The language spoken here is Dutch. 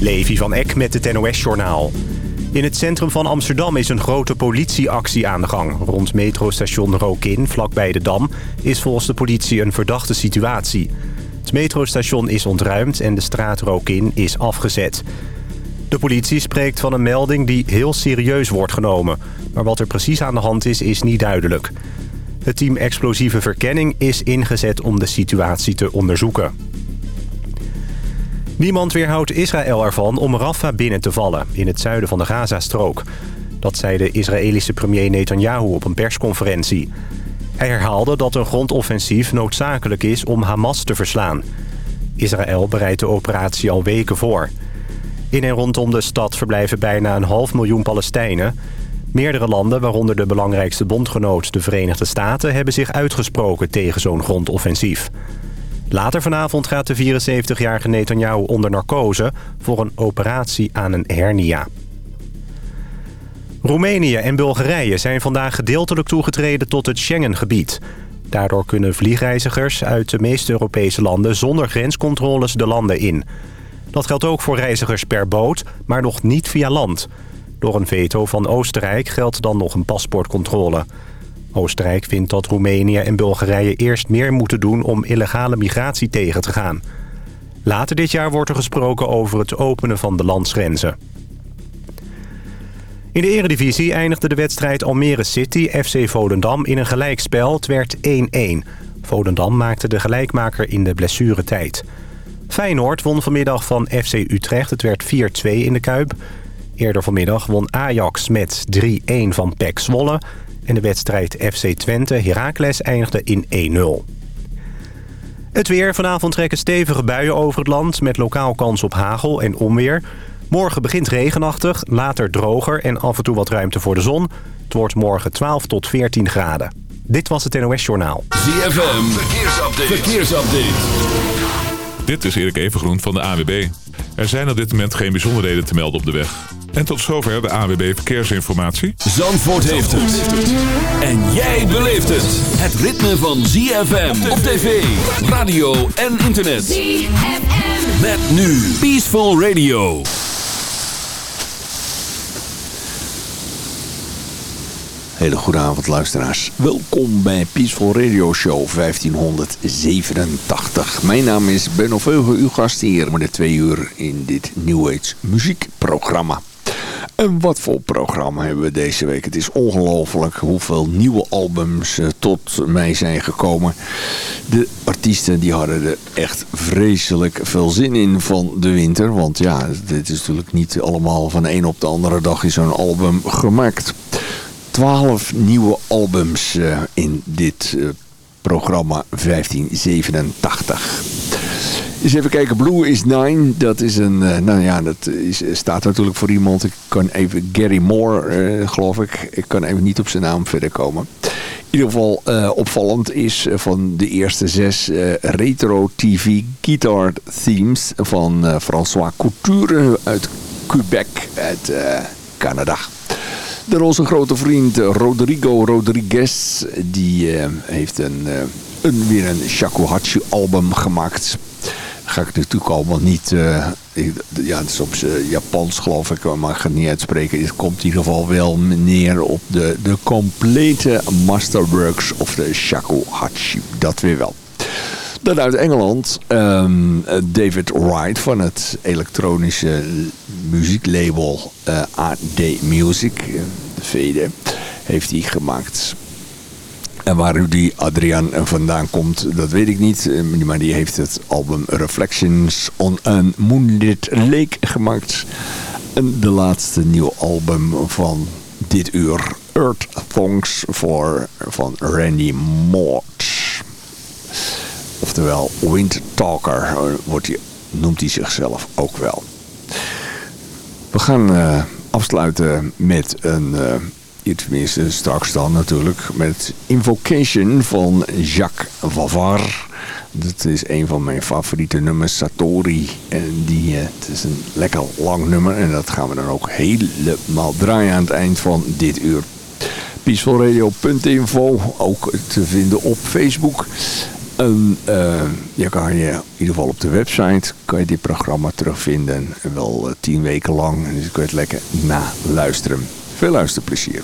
Levi van Eck met het NOS-journaal. In het centrum van Amsterdam is een grote politieactie aan de gang. Rond metrostation Rokin, vlakbij de Dam, is volgens de politie een verdachte situatie. Het metrostation is ontruimd en de straat Rokin is afgezet. De politie spreekt van een melding die heel serieus wordt genomen. Maar wat er precies aan de hand is, is niet duidelijk. Het team Explosieve Verkenning is ingezet om de situatie te onderzoeken. Niemand weerhoudt Israël ervan om Rafah binnen te vallen... in het zuiden van de Gazastrook. Dat zei de Israëlische premier Netanyahu op een persconferentie. Hij herhaalde dat een grondoffensief noodzakelijk is om Hamas te verslaan. Israël bereidt de operatie al weken voor. In en rondom de stad verblijven bijna een half miljoen Palestijnen. Meerdere landen, waaronder de belangrijkste bondgenoot, de Verenigde Staten... hebben zich uitgesproken tegen zo'n grondoffensief. Later vanavond gaat de 74-jarige Netanyahu onder narcose... voor een operatie aan een hernia. Roemenië en Bulgarije zijn vandaag gedeeltelijk toegetreden tot het Schengengebied. Daardoor kunnen vliegreizigers uit de meeste Europese landen... zonder grenscontroles de landen in. Dat geldt ook voor reizigers per boot, maar nog niet via land. Door een veto van Oostenrijk geldt dan nog een paspoortcontrole... Oostenrijk vindt dat Roemenië en Bulgarije eerst meer moeten doen om illegale migratie tegen te gaan. Later dit jaar wordt er gesproken over het openen van de landsgrenzen. In de eredivisie eindigde de wedstrijd Almere City FC Volendam in een gelijkspel. Het werd 1-1. Volendam maakte de gelijkmaker in de blessuretijd. Feyenoord won vanmiddag van FC Utrecht. Het werd 4-2 in de Kuip. Eerder vanmiddag won Ajax met 3-1 van PEC Zwolle. En de wedstrijd FC Twente Heracles eindigde in 1-0. Het weer. Vanavond trekken stevige buien over het land... met lokaal kans op hagel en onweer. Morgen begint regenachtig, later droger en af en toe wat ruimte voor de zon. Het wordt morgen 12 tot 14 graden. Dit was het NOS Journaal. ZFM. Verkeersupdate. Verkeersupdate. Dit is Erik Evengroen van de AWB. Er zijn op dit moment geen bijzonderheden te melden op de weg. En tot zover de AWB Verkeersinformatie. Zandvoort heeft het. En jij beleeft het. Het ritme van ZFM op tv, radio en internet. ZFM. Met nu Peaceful Radio. Hele goede avond luisteraars. Welkom bij Peaceful Radio Show 1587. Mijn naam is Ben Veugen, uw gast hier met de twee uur in dit New Age muziekprogramma. En wat voor programma hebben we deze week? Het is ongelooflijk hoeveel nieuwe albums uh, tot mij zijn gekomen. De artiesten die hadden er echt vreselijk veel zin in van de winter. Want ja, dit is natuurlijk niet allemaal van de een op de andere dag is zo'n album gemaakt. Twaalf nieuwe albums uh, in dit uh, programma 1587. Eens even kijken, Blue is Nine. Dat is een, uh, nou ja, dat is, staat natuurlijk voor iemand. Ik kan even, Gary Moore, uh, geloof ik. Ik kan even niet op zijn naam verder komen. In ieder geval opvallend is van de eerste zes retro TV guitar themes van François Couture uit Quebec, uit Canada. Dan onze grote vriend Rodrigo Rodriguez. Die heeft een, een, weer een Shakuhachi album gemaakt ga ik natuurlijk allemaal niet... Uh, ja, het is op uh, Japans geloof ik, maar ik ga het niet uitspreken. Het komt in ieder geval wel neer op de, de complete masterworks of de shakuhachi. Dat weer wel. Dan uit Engeland, um, David Wright van het elektronische muzieklabel uh, AD Music, de VD, heeft hij gemaakt. En waar die Adrian vandaan komt, dat weet ik niet. Maar die heeft het album Reflections on a Moonlit Lake gemaakt. En de laatste nieuwe album van dit uur. Earth Songs voor, van Randy Mort. Oftewel Wind Talker wordt hij, noemt hij zichzelf ook wel. We gaan uh, afsluiten met een... tenminste straks dan natuurlijk, met Invocation van Jacques Vavar. Dat is een van mijn favoriete nummers, Satori. En die, uh, het is een lekker lang nummer en dat gaan we dan ook helemaal draaien aan het eind van dit uur. Peacefulradio.info, ook te vinden op Facebook. En uh, je kan je in ieder geval op de website kan je dit programma terugvinden. Wel tien weken lang. Dus kun je het lekker naluisteren. Veel luisterplezier.